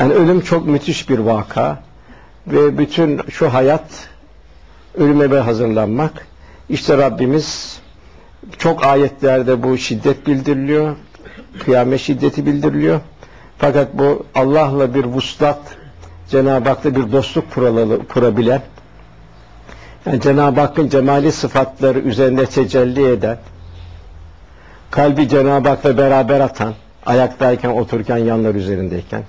Yani ölüm çok müthiş bir vaka ve bütün şu hayat ölüme bir hazırlanmak. İşte Rabbimiz çok ayetlerde bu şiddet bildiriliyor. Kıyamet şiddeti bildiriliyor. Fakat bu Allah'la bir vuslat, Cenab-ı Hak'la bir dostluk kuralı, kurabilen, yani Cenab-ı Hakk'ın cemali sıfatları üzerinde tecelli eden, kalbi Cenab-ı Hak'la beraber atan, ayaktayken, otururken, yanlar üzerindeyken,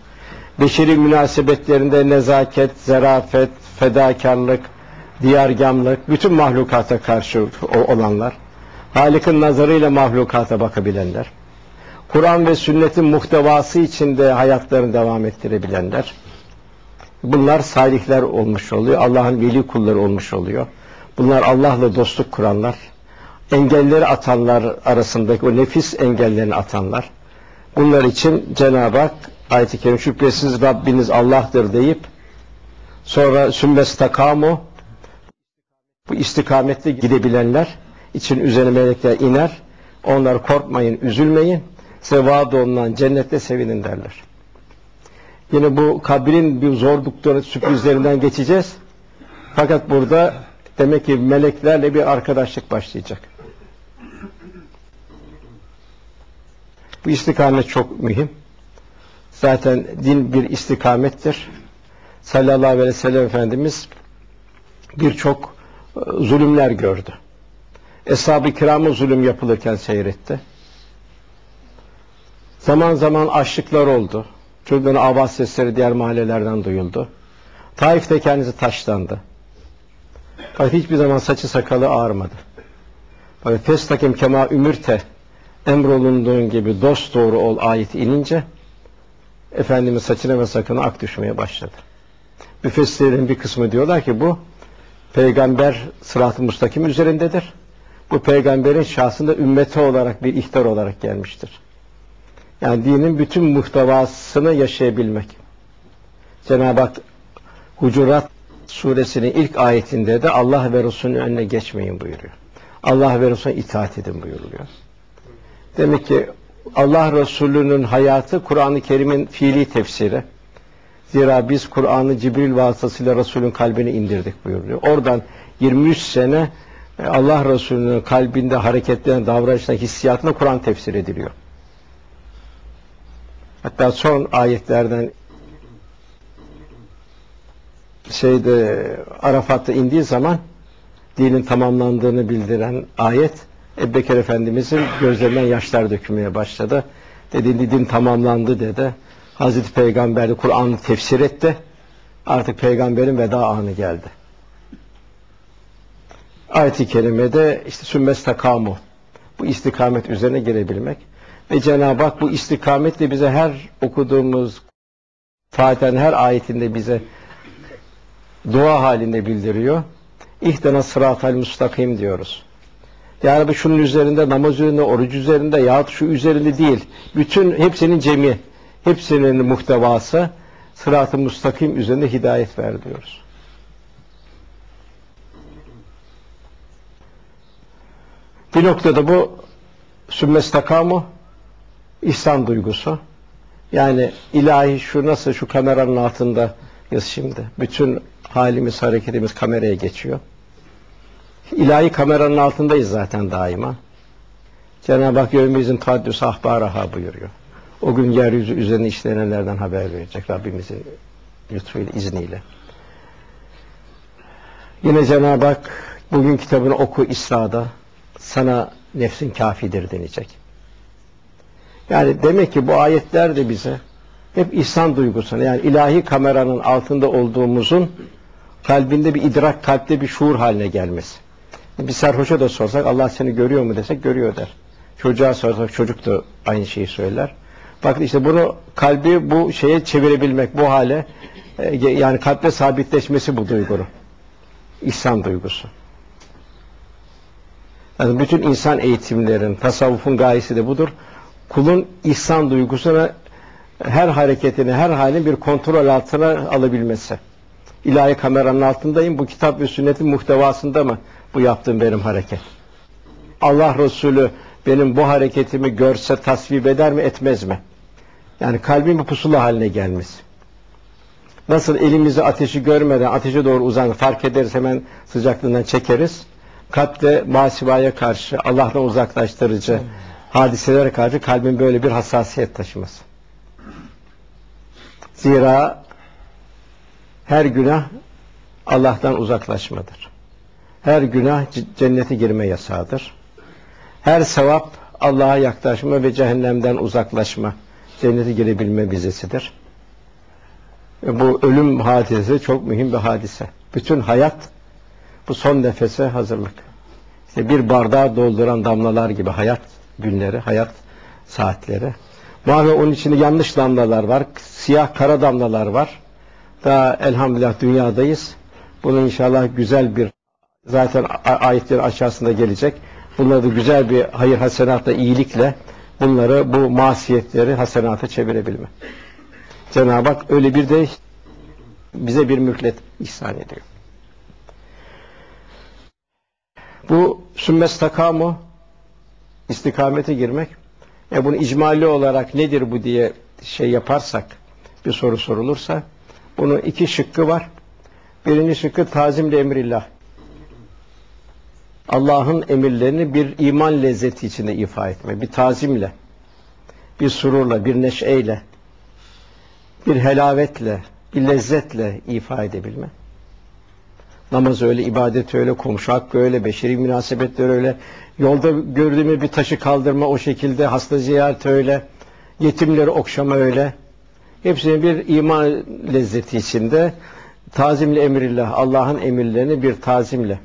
beşeri münasebetlerinde nezaket, zarafet, fedakarlık, diyargamlık, bütün mahlukata karşı olanlar, Halik'in nazarıyla mahlukata bakabilenler, Kur'an ve sünnetin muhtevası içinde hayatlarını devam ettirebilenler, bunlar salihler olmuş oluyor, Allah'ın veli kulları olmuş oluyor. Bunlar Allah'la dostluk kuranlar, engelleri atanlar arasındaki o nefis engellerini atanlar. Bunlar için Cenab-ı Hak ayet-i kerim şüphesiz Rabbiniz Allah'tır deyip sonra sümmes takamu bu istikamette gidebilenler için üzerine melekler iner. Onlar korkmayın, üzülmeyin. Size olunan cennette sevinin derler. Yine bu kabrin bir zorlukları sürprizlerinden geçeceğiz. Fakat burada demek ki meleklerle bir arkadaşlık başlayacak. Bu istikamet çok mühim. Zaten din bir istikamettir. Sallallahu aleyhi ve sellem Efendimiz birçok e, zulümler gördü. Eshab-ı kiramı zulüm yapılırken seyretti. Zaman zaman açlıklar oldu. Çocukların avaz sesleri diğer mahallelerden duyuldu. Taif'te kendisi taşlandı. Fakat hiçbir zaman saçı sakalı ağarmadı. Fakat Festakim kema ümürte emrolunduğun gibi dost doğru ol ayeti inince Efendimiz saçına ve sakına ak düşmeye başladı. Müfessirlerin bir kısmı diyorlar ki bu peygamber sırat-ı mustakim üzerindedir. Bu peygamberin şahsında ümmeti olarak bir ihtar olarak gelmiştir. Yani dinin bütün muhtevasını yaşayabilmek. Cenab-ı Hak Hucurat suresinin ilk ayetinde de Allah ve Resulünün önüne geçmeyin buyuruyor. Allah ve Resulüne itaat edin buyuruluyor. Demek ki Allah Resulü'nün hayatı Kur'an-ı Kerim'in fiili tefsiri. Zira biz Kur'an'ı Cibril vasıtasıyla Resul'ün kalbine indirdik buyuruyor. Oradan 23 sene e, Allah Resulü'nün kalbinde hareketlenen davranışına, hissiyatına Kur'an tefsir ediliyor. Hatta son ayetlerden şeyde Arafat'ta indiği zaman dinin tamamlandığını bildiren ayet Ebu Bekir Efendimizin gözlerinden yaşlar dökülmeye başladı. Dedi din tamamlandı dedi. Hazreti Peygamber de Kur'an'ı tefsir etti. Artık peygamberin veda anı geldi. Ayet-i kerimede işte sümmes takamu bu istikamet üzerine girebilmek ve Cenab-ı Hak bu istikametle bize her okuduğumuz Fatiha'nın her ayetinde bize dua halinde bildiriyor. İhtena sıratal müstakim diyoruz. Yani bu şunun üzerinde, namaz üzerinde, oruç üzerinde yahut şu üzerinde değil. Bütün hepsinin cemi, hepsinin muhtevası sırat-ı müstakim üzerinde hidayet ver diyoruz. Bir noktada bu sümmestakamu İhsan duygusu. Yani ilahi şu nasıl şu kameranın altında şimdi. Bütün halimiz, hareketimiz kameraya geçiyor. İlahi kameranın altındayız zaten daima. Cenab-ı Hak yevmizin taddüs ahbaraha buyuruyor. O gün yeryüzü üzerine işlenenlerden haber verecek Rabbimizin lütfuyla, izniyle. Yine Cenab-ı Hak bugün kitabını oku İsra'da sana nefsin kafidir denecek. Yani demek ki bu ayetler de bize hep ihsan duygusunu yani ilahi kameranın altında olduğumuzun kalbinde bir idrak, kalpte bir şuur haline gelmesi. Bir sarhoşa da sorsak Allah seni görüyor mu desek görüyor der. Çocuğa sorsak çocuk da aynı şeyi söyler. Bakın işte bunu kalbi bu şeye çevirebilmek, bu hale e, yani kalpte sabitleşmesi bu duygunun. İhsan duygusu. Yani bütün insan eğitimlerin, tasavvufun gayesi de budur. Kulun ihsan duygusuna her hareketini, her halini bir kontrol altına alabilmesi. İlahi kameranın altındayım. Bu kitap ve sünnetin muhtevasında mı bu yaptığım benim hareket? Allah Resulü benim bu hareketimi görse tasvip eder mi etmez mi? Yani kalbin bir pusula haline gelmesi. Nasıl elimizi ateşi görmeden ateşe doğru uzan fark ederiz hemen sıcaklığından çekeriz. Kalp de masivaya karşı Allah'tan uzaklaştırıcı hadiselere karşı kalbin böyle bir hassasiyet taşıması. Zira her günah Allah'tan uzaklaşmadır. Her günah cennete girme yasağıdır. Her sevap Allah'a yaklaşma ve cehennemden uzaklaşma, cennete girebilme vizesidir. Bu ölüm hadisesi çok mühim bir hadise. Bütün hayat bu son nefese hazırlık. İşte bir bardağı dolduran damlalar gibi hayat günleri, hayat saatleri. Mavi onun içinde yanlış damlalar var, siyah kara damlalar var. Daha elhamdülillah dünyadayız. Bunun inşallah güzel bir zaten ayetlerin aşağısında gelecek. Bunları da güzel bir hayır hasenatla, iyilikle bunları bu masiyetleri hasenata çevirebilme. Cenab-ı Hak öyle bir de bize bir mülklet ihsan ediyor. Bu sümmes takamu istikamete girmek. E bunu icmali olarak nedir bu diye şey yaparsak bir soru sorulursa bunun iki şıkkı var. Birinci şıkkı tazimle emrillah. Allah'ın emirlerini bir iman lezzeti içinde ifa etme, bir tazimle, bir sururla, bir neşeyle, bir helavetle, bir lezzetle ifa edebilme. Namaz öyle, ibadet öyle, komşu hakkı öyle, beşeri münasebetler öyle, yolda gördüğümü bir taşı kaldırma o şekilde, hasta ziyaret öyle, yetimleri okşama öyle. Hepsinin bir iman lezzeti içinde tazimli emrillah, Allah'ın emirlerini bir tazimle.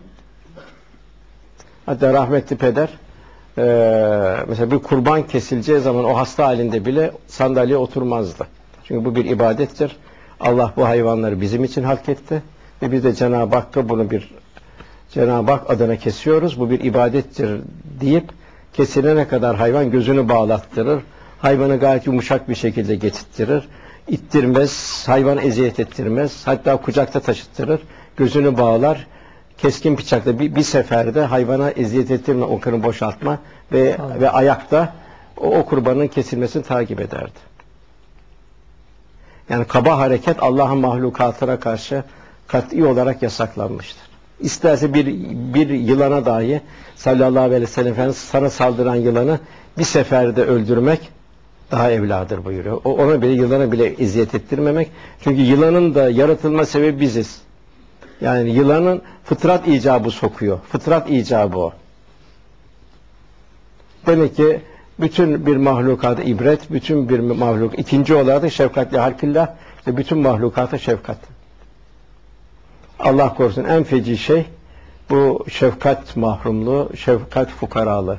Hatta rahmetli peder e, mesela bir kurban kesileceği zaman o hasta halinde bile sandalyeye oturmazdı. Çünkü bu bir ibadettir. Allah bu hayvanları bizim için hak etti. Ve biz de Cenab-ı Hakk'a bunu bir Cenab-ı Hak adına kesiyoruz. Bu bir ibadettir deyip kesilene kadar hayvan gözünü bağlattırır. Hayvanı gayet yumuşak bir şekilde getirttirir. İttirmez, hayvan eziyet ettirmez. Hatta kucakta taşıttırır. Gözünü bağlar. Keskin bıçakla bir, bir seferde hayvana eziyet ettirme, o kanı boşaltma ve, ve ayakta o, o kurbanın kesilmesini takip ederdi. Yani kaba hareket Allah'ın mahlukatına karşı kat'i olarak yasaklanmıştır. İsterse bir, bir yılana dahi sallallahu aleyhi ve sellem Efendimiz sana saldıran yılanı bir seferde öldürmek daha evladır buyuruyor. O, ona bile yılana bile eziyet ettirmemek. Çünkü yılanın da yaratılma sebebi biziz. Yani yılanın fıtrat icabı sokuyor. Fıtrat icabı o. Demek ki bütün bir mahlukata ibret, bütün bir mahluk. ikinci olarak da şefkatli halkillah ve bütün mahlukata şefkat. Allah korusun en feci şey bu şefkat mahrumluğu, şefkat fukaralı.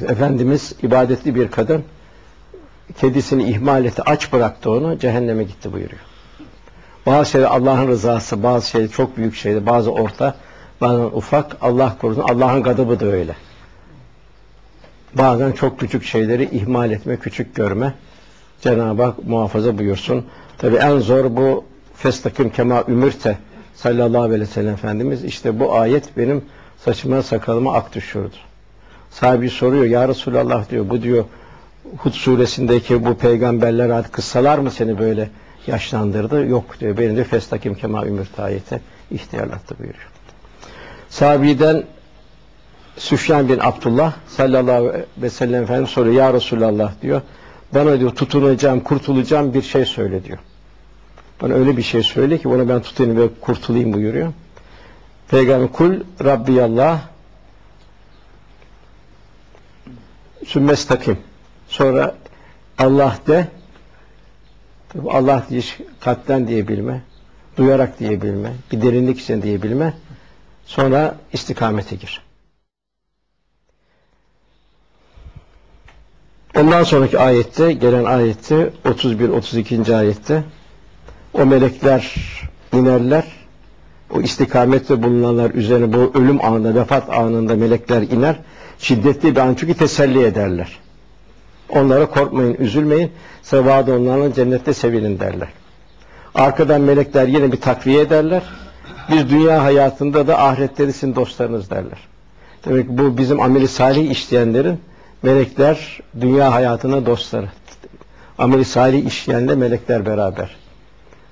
Efendimiz ibadetli bir kadın kedisini ihmal etti, aç bıraktı onu, cehenneme gitti buyuruyor. Bazı şeyler Allah'ın rızası, bazı şeyler çok büyük şeyler, bazı orta, bazı ufak, Allah korusun, Allah'ın gadabı da öyle. Bazen çok küçük şeyleri ihmal etme, küçük görme. Cenab-ı Hak muhafaza buyursun. Tabi en zor bu festakim kema ümürte sallallahu aleyhi ve sellem Efendimiz işte bu ayet benim saçıma sakalıma ak düşürdü. Sahibi soruyor ya Resulallah diyor bu diyor Hud suresindeki bu peygamberler adı kıssalar mı seni böyle yaşlandırdı? Yok diyor. Beni de festakim kema ümürte ayete ihtiyarlattı buyuruyor. Sahabiden Süfyan bin Abdullah sallallahu aleyhi ve sellem Efendimiz soruyor ya Resulallah diyor. Bana diyor tutunacağım, kurtulacağım bir şey söyle diyor. Bana öyle bir şey söyle ki onu ben tutayım ve kurtulayım buyuruyor. Peygamber kul Rabbiyallah sümmes takım. Sonra Allah de Allah diye kalpten diyebilme, duyarak diyebilme, bir derinlik için diyebilme. Sonra istikamete gir. Ondan sonraki ayette, gelen ayette 31-32. ayette o melekler inerler. O istikamette bulunanlar üzerine bu ölüm anında, vefat anında melekler iner. Şiddetli bir an çünkü teselli ederler. Onlara korkmayın, üzülmeyin. Sevada onlarla cennette sevinin derler. Arkadan melekler yine bir takviye ederler. Biz dünya hayatında da ahirette dostlarınız derler. Demek bu bizim ameli salih işleyenlerin melekler dünya hayatına dostları. Ameli salih işleyenle melekler beraber.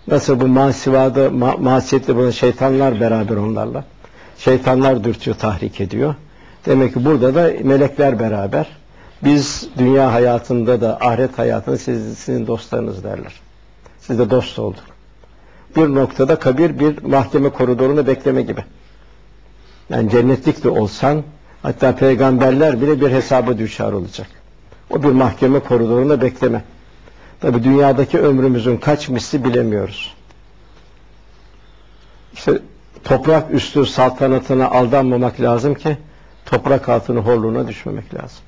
Nasıl bu masivada, ma masiyette bulunan şeytanlar beraber onlarla. Şeytanlar dürtüyor, tahrik ediyor. Demek ki burada da melekler beraber. Biz dünya hayatında da ahiret hayatında siz, sizin dostlarınız derler. Siz de dost olduk. Bir noktada kabir bir mahkeme koridorunu bekleme gibi. Yani cennetlik de olsan hatta peygamberler bile bir hesaba düşer olacak. O bir mahkeme koridorunda bekleme. Tabi dünyadaki ömrümüzün kaç misli bilemiyoruz. İşte toprak üstü saltanatına aldanmamak lazım ki toprak altını horluğuna düşmemek lazım.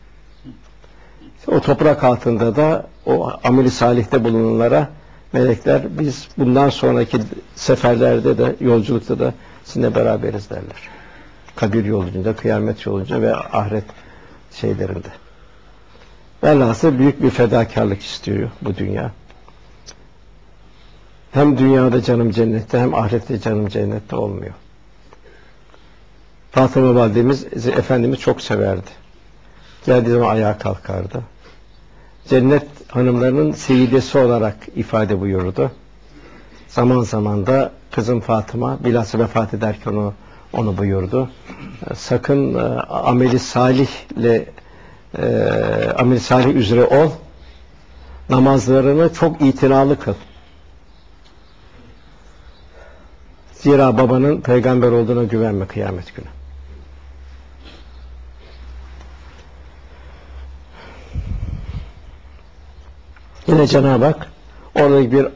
O toprak altında da o ameli salihte bulunanlara melekler biz bundan sonraki seferlerde de yolculukta da sizinle beraberiz derler. Kabir yolculuğunda, kıyamet yolculuğunda ve ahiret şeylerinde. Velhasıl büyük bir fedakarlık istiyor bu dünya. Hem dünyada canım cennette hem ahirette canım cennette olmuyor. Fatıma validemiz Efendimiz çok severdi. Geldiği zaman ayağa kalkardı. Cennet hanımlarının seyidesi olarak ifade buyurdu. Zaman zaman da kızım Fatıma bilhassa vefat ederken onu, onu buyurdu. Sakın e, ameli salihle e, amel salih üzere ol. Namazlarını çok itinalı kıl. Zira babanın peygamber olduğuna güvenme kıyamet günü. Yine Cenab-ı Hak orada bir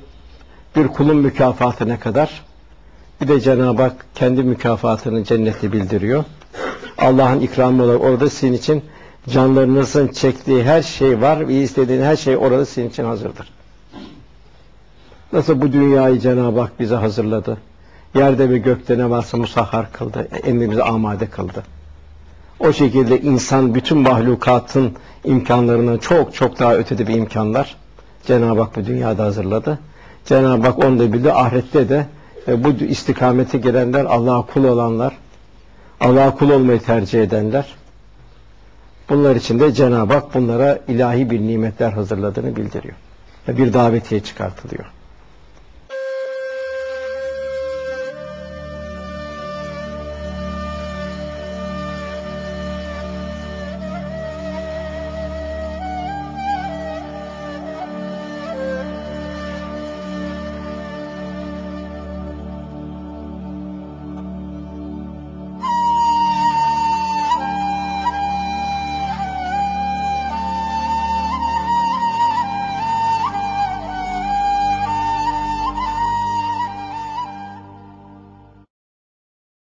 bir kulun mükafatı ne kadar? Bir de Cenab-ı Hak kendi mükafatını cennette bildiriyor. Allah'ın ikramı olarak orada sizin için canlarınızın çektiği her şey var ve istediğin her şey orada sizin için hazırdır. Nasıl bu dünyayı Cenab-ı Hak bize hazırladı. Yerde ve gökte ne varsa musahhar kıldı. Emrimizi amade kıldı. O şekilde insan bütün mahlukatın imkanlarından çok çok daha ötede bir imkanlar Cenab-ı Hak bu dünyada hazırladı. Cenab-ı Hak onu da bildi. Ahirette de e, bu istikamete gelenler, Allah'a kul olanlar, Allah'a kul olmayı tercih edenler, bunlar için de Cenab-ı Hak bunlara ilahi bir nimetler hazırladığını bildiriyor. Bir davetiye çıkartılıyor.